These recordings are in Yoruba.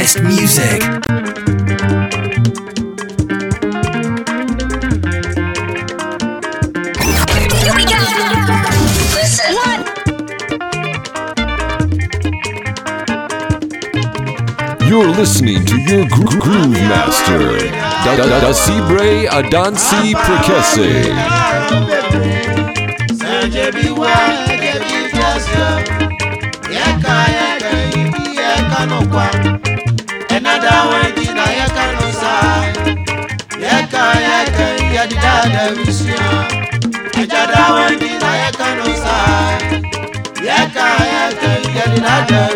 best music. You're listening to your gro- groove master, Da Da Da Sibre Adansi Prekese. Yeah, da wani na ya kanusa ya ka ya Yeah, yeah, yeah, yeah, yeah. ya da wani na ya kanusa ya ka Yeah, yeah, yeah, yeah, yeah.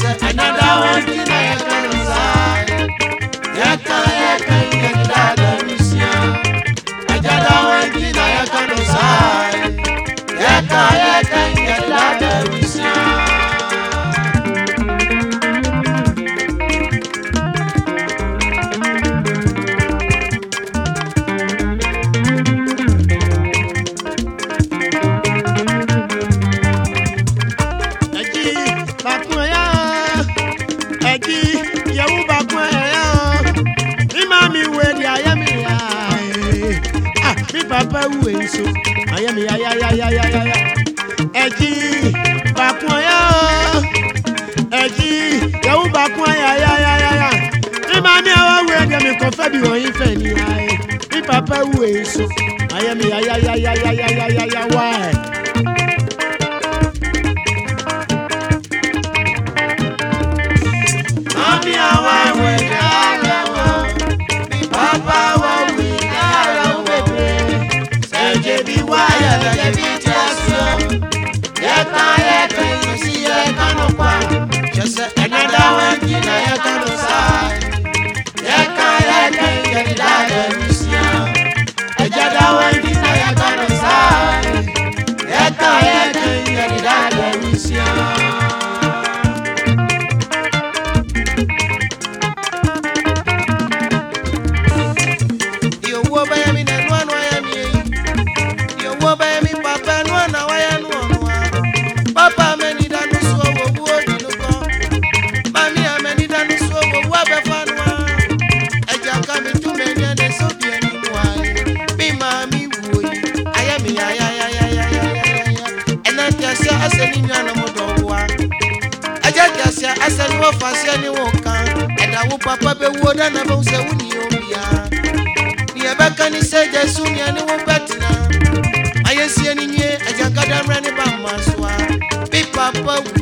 Another one in side. iwe nso anya mi ya ya ya ya ya ya ya ẹji bakun ya ẹji yawu ya ya ya ya ya ni awa wu ẹdẹ mi kọ fẹ bi wọn yin fẹ ni ya ẹ mi papa wu nso anya mi ya ya ya ya especial. ɛsɛ ni wɔn faseɛ ni wɔn kan ɛdawo papa bɛ wo dɛ na bɛ wusɛ wo ni yɛ obia nìyɛ bɛ ka ni sɛ jɛsu nìyɛ ni wɔn bɛ tena ayɛ sie ni nye ɛdza kadamrɛ ni ba ma soa bi papa wu.